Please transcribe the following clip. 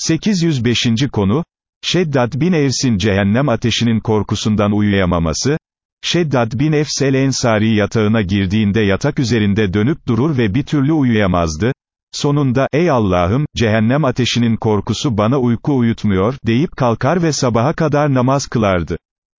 805. konu, Şeddat bin Evs'in cehennem ateşinin korkusundan uyuyamaması, Şeddat bin Efs el-Ensari yatağına girdiğinde yatak üzerinde dönüp durur ve bir türlü uyuyamazdı, sonunda, ey Allah'ım, cehennem ateşinin korkusu bana uyku uyutmuyor, deyip kalkar ve sabaha kadar namaz kılardı.